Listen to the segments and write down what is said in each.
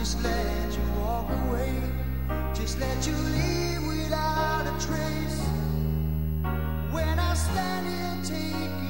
just let you walk away. Just let you leave without a trace. When I stand here taking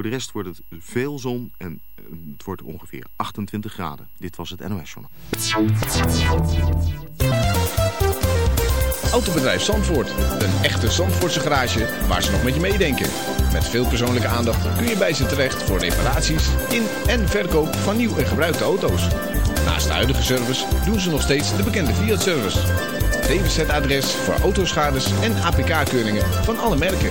Voor de rest wordt het veel zon en eh, het wordt ongeveer 28 graden. Dit was het NOS Journal. Autobedrijf Zandvoort. Een echte Zandvoortse garage waar ze nog met je meedenken. Met veel persoonlijke aandacht kun je bij ze terecht voor reparaties in en verkoop van nieuw en gebruikte auto's. Naast de huidige service doen ze nog steeds de bekende Fiat-service. DWZ-adres voor autoschades en APK-keuringen van alle merken.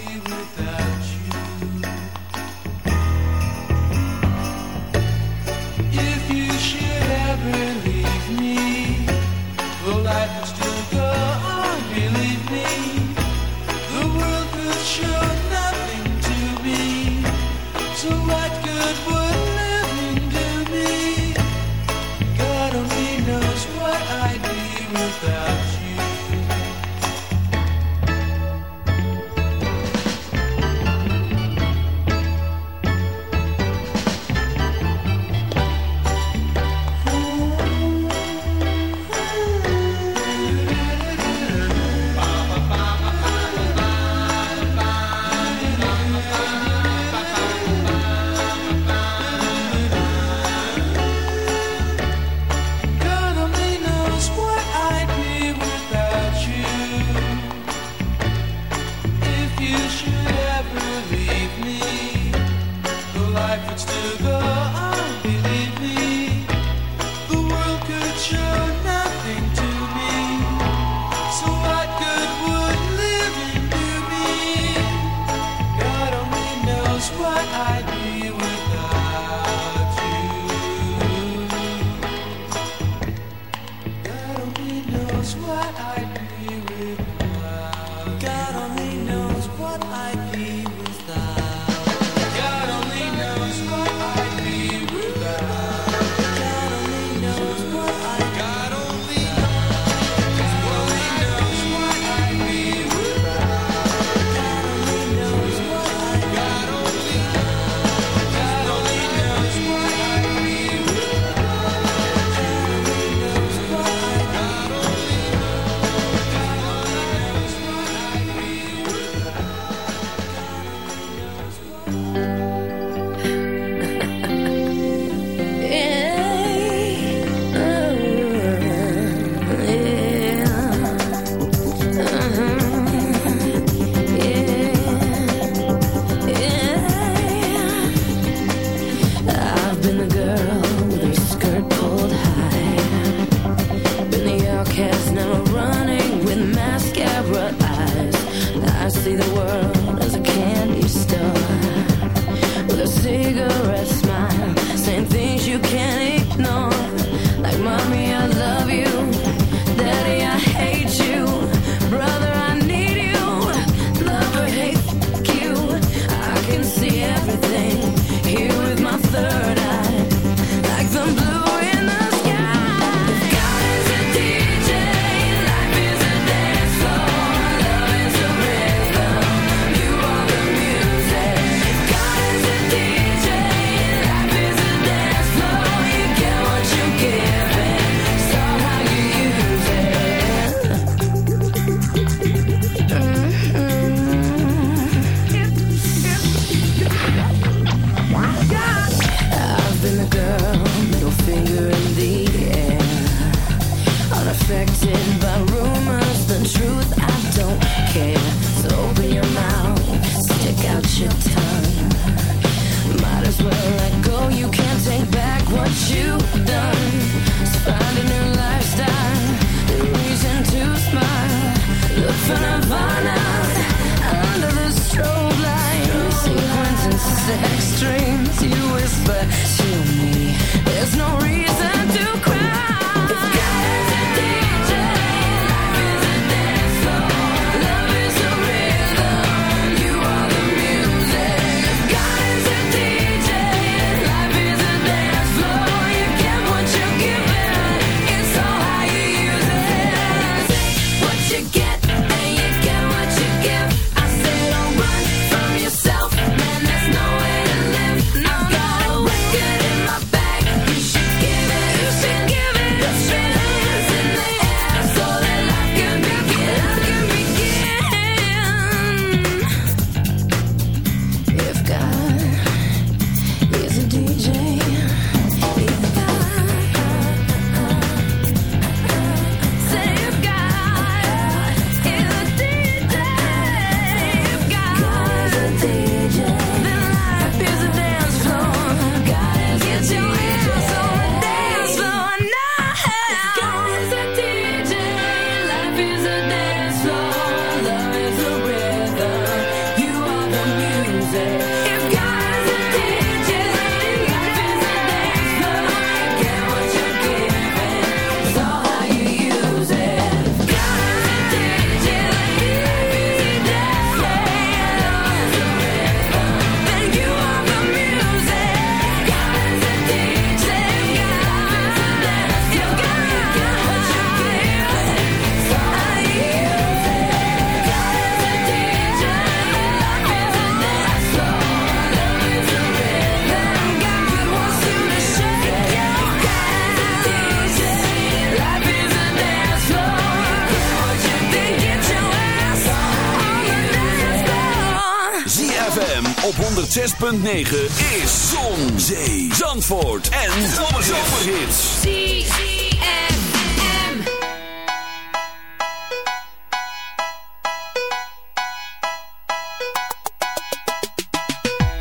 106.9 is Zon, Zee, Zandvoort en Zomerhits. ZFM.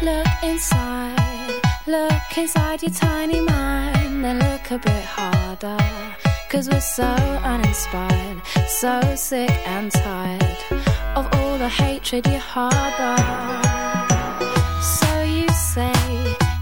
Look inside, look inside your tiny mind and look a bit harder. Cause we're so uninspired, so sick and tired of all the hatred you harbor.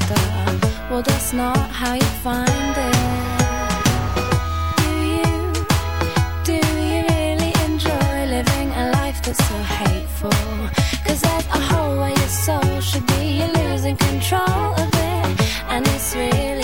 after. Well, that's not how you find it. Do you, do you really enjoy living a life that's so hateful? Cause there's a whole way your soul should be, you're losing control of it, and it's really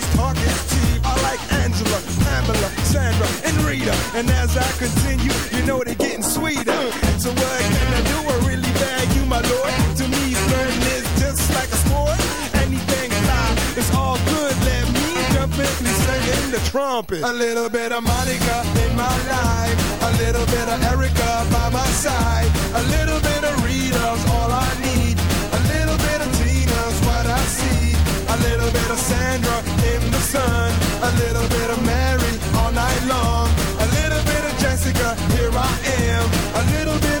Angela, Pamela, Sandra, and Rita. And as I continue, you know they're getting sweeter. So what can I do? I really bag you, my lord. To me, flirting is just like a sport. Anything fly, it's all good. Let me jump in and sing in the trumpet. A little bit of Monica in my life. A little bit of Erica by my side. A little bit of Rita's all I need. A little bit of Sandra in the sun. A little bit of Mary all night long. A little bit of Jessica, here I am. A little bit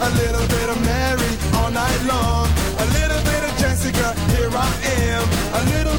A little bit of Mary all night long. A little bit of Jessica, here I am. A little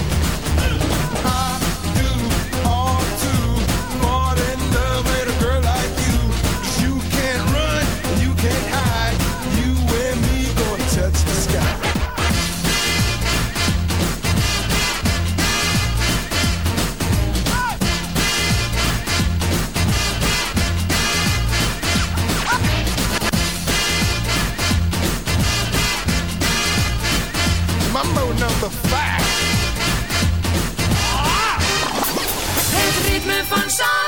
mambo number 5. Ah! Het ritme van Sean.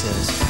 Says,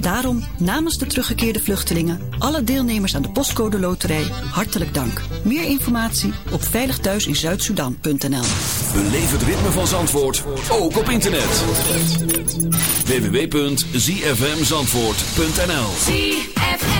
Daarom namens de teruggekeerde vluchtelingen, alle deelnemers aan de Postcode Loterij, hartelijk dank. Meer informatie op veiligthuisinzuidsudan.nl Beleef het ritme van Zandvoort, ook op internet. www.zfmzandvoort.nl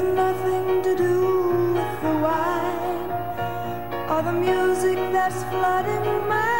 nothing to do with the wine or the music that's flooding my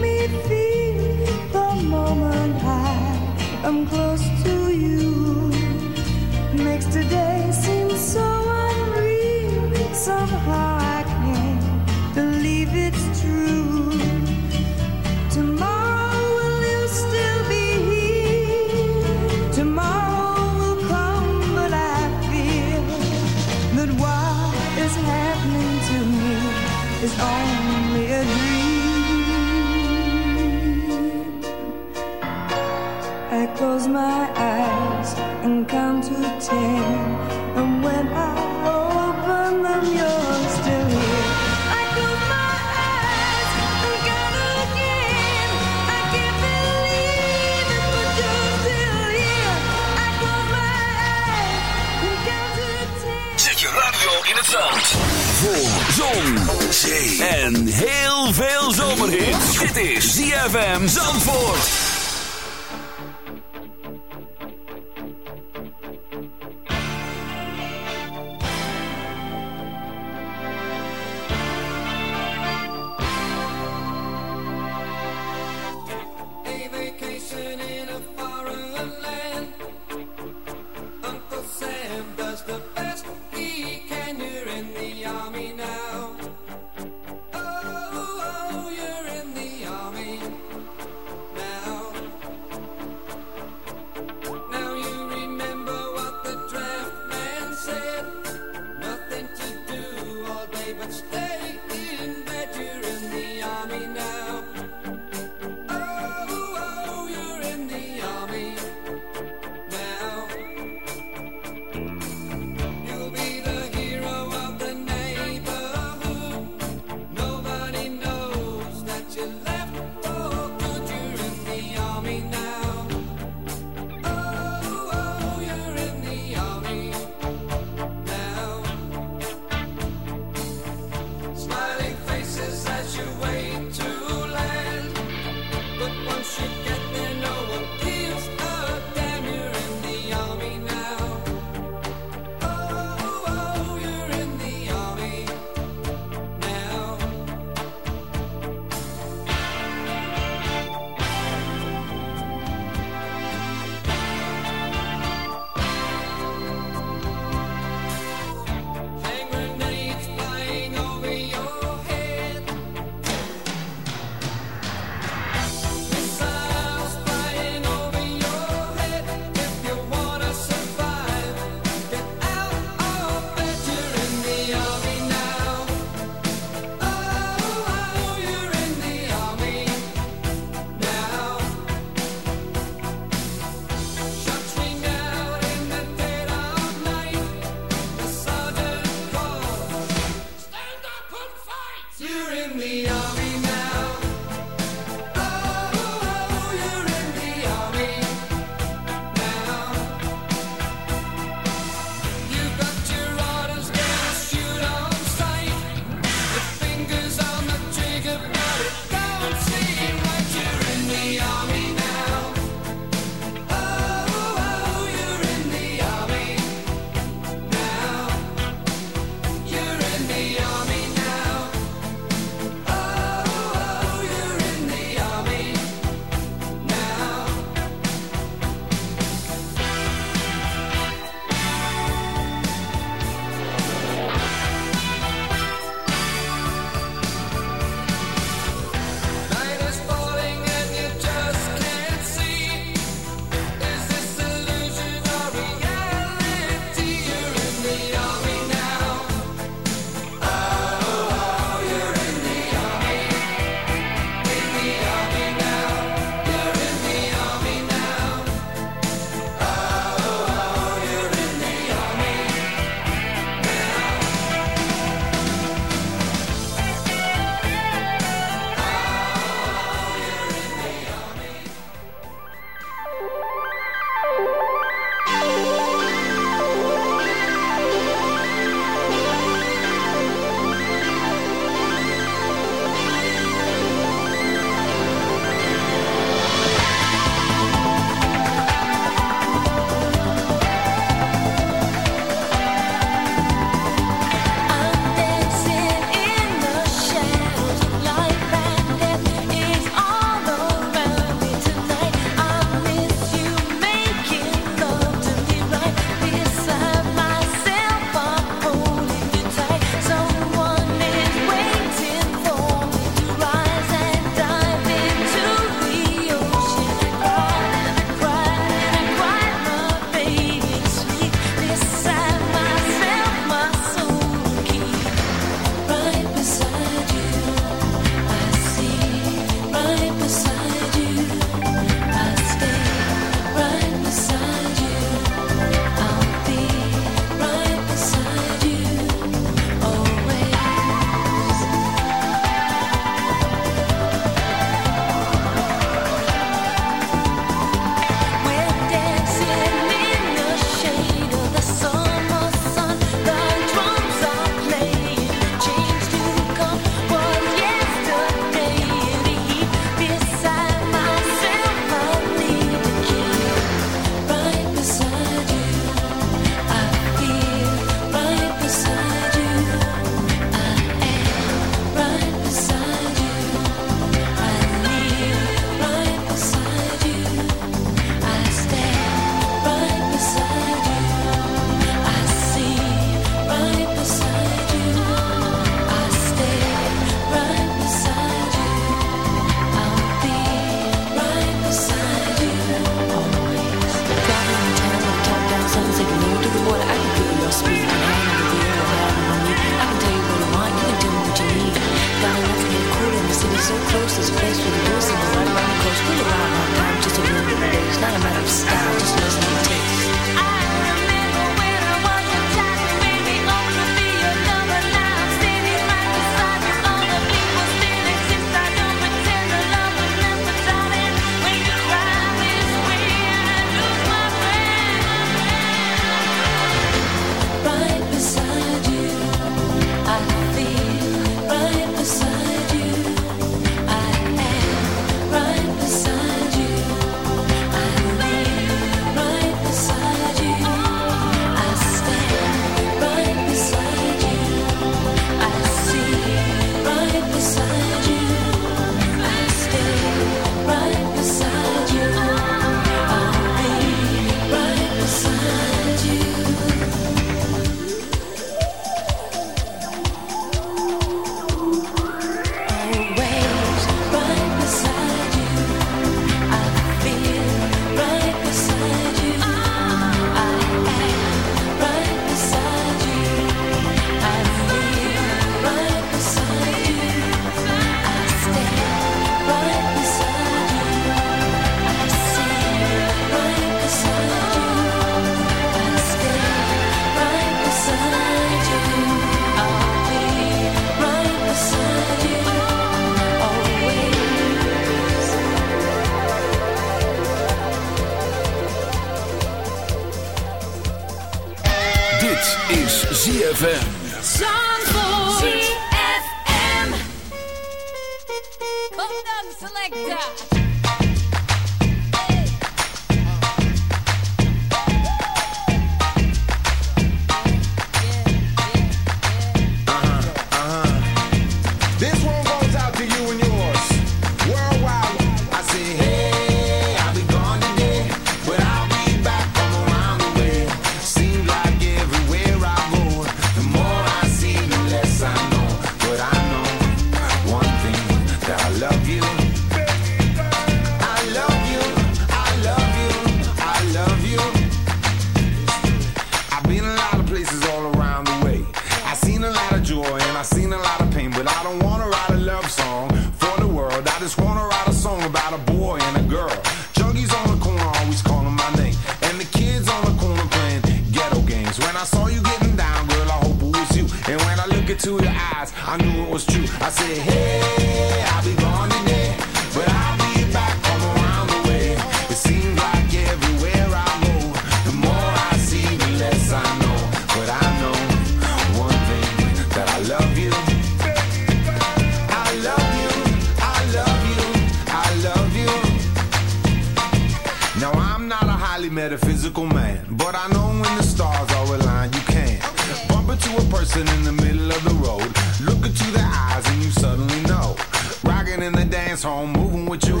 metaphysical man. But I know when the stars are aligned, you can. Okay. Bump into a person in the middle of the road. Look into their eyes and you suddenly know. Rocking in the dance hall, moving with you.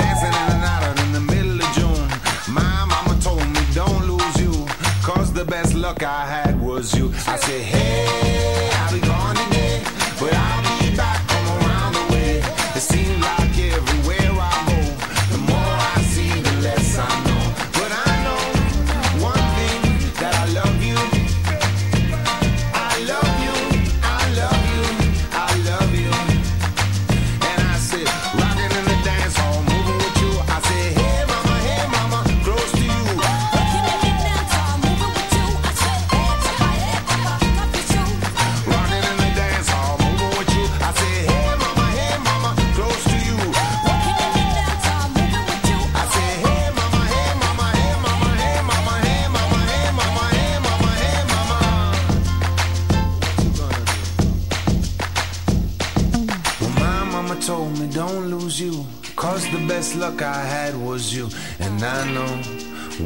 Dancing in the night out in the middle of June. My mama told me, don't lose you. Cause the best luck I had was you. I said, hey.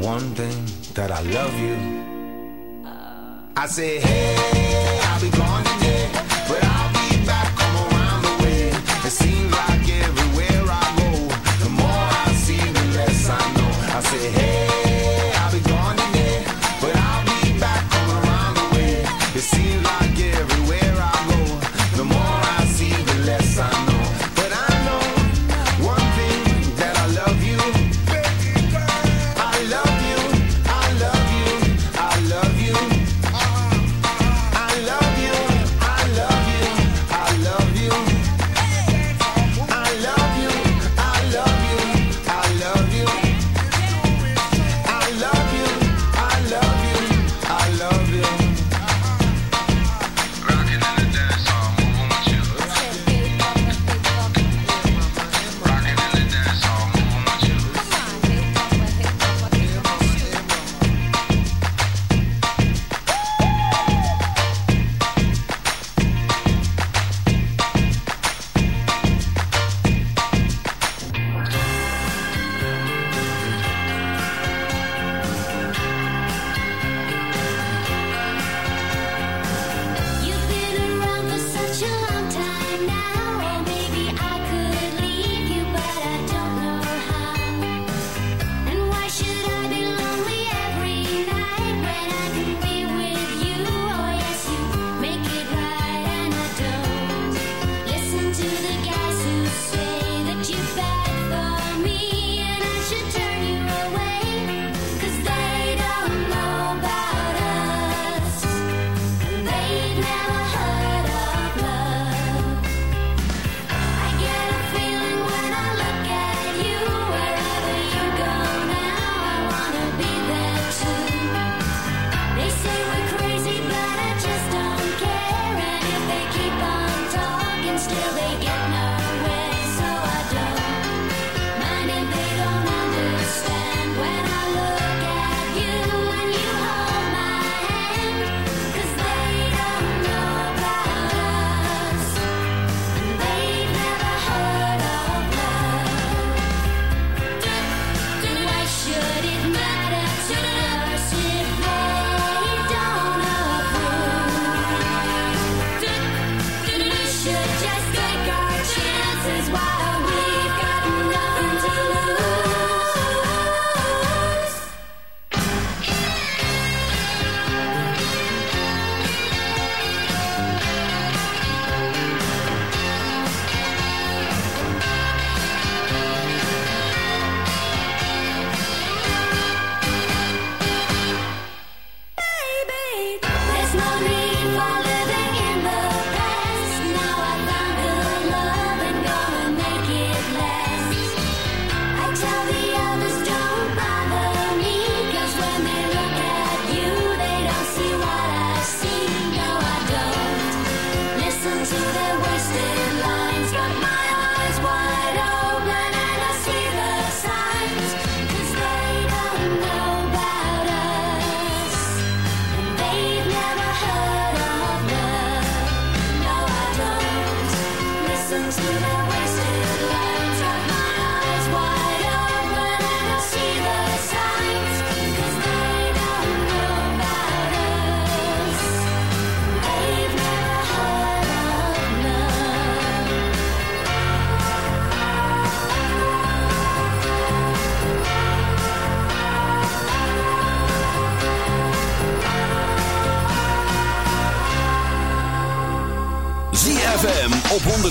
one thing that I love you. I said, hey.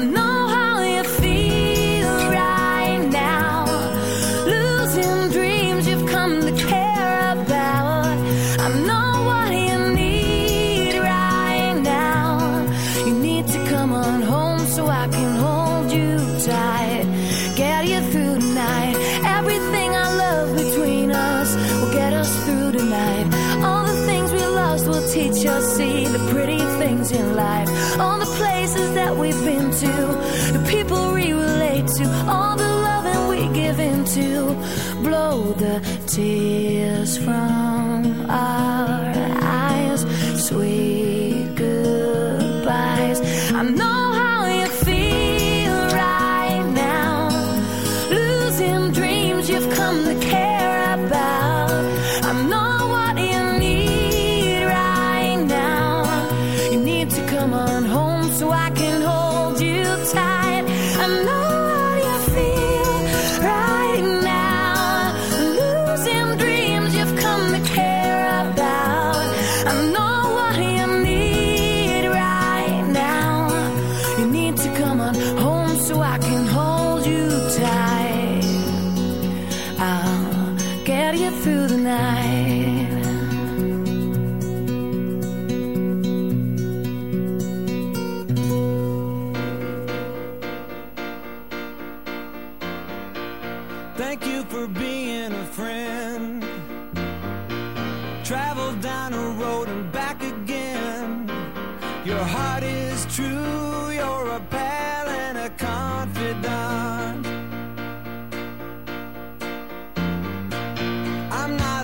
I'm not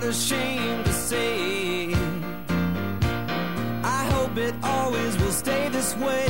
ashamed to say. I hope it always will stay this way.